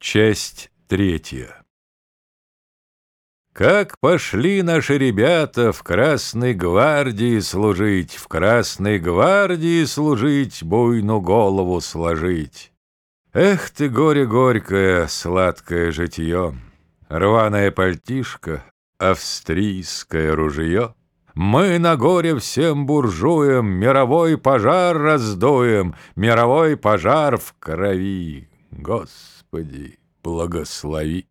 Часть третья. Как пошли наши ребята в Красной гвардии служить, В Красной гвардии служить, буйну голову сложить. Эх ты, горе горькое, сладкое житье, Рваная пальтишка, австрийское ружье. Мы на горе всем буржуям Мировой пожар раздуем, Мировой пожар в крови. Господи, благослови.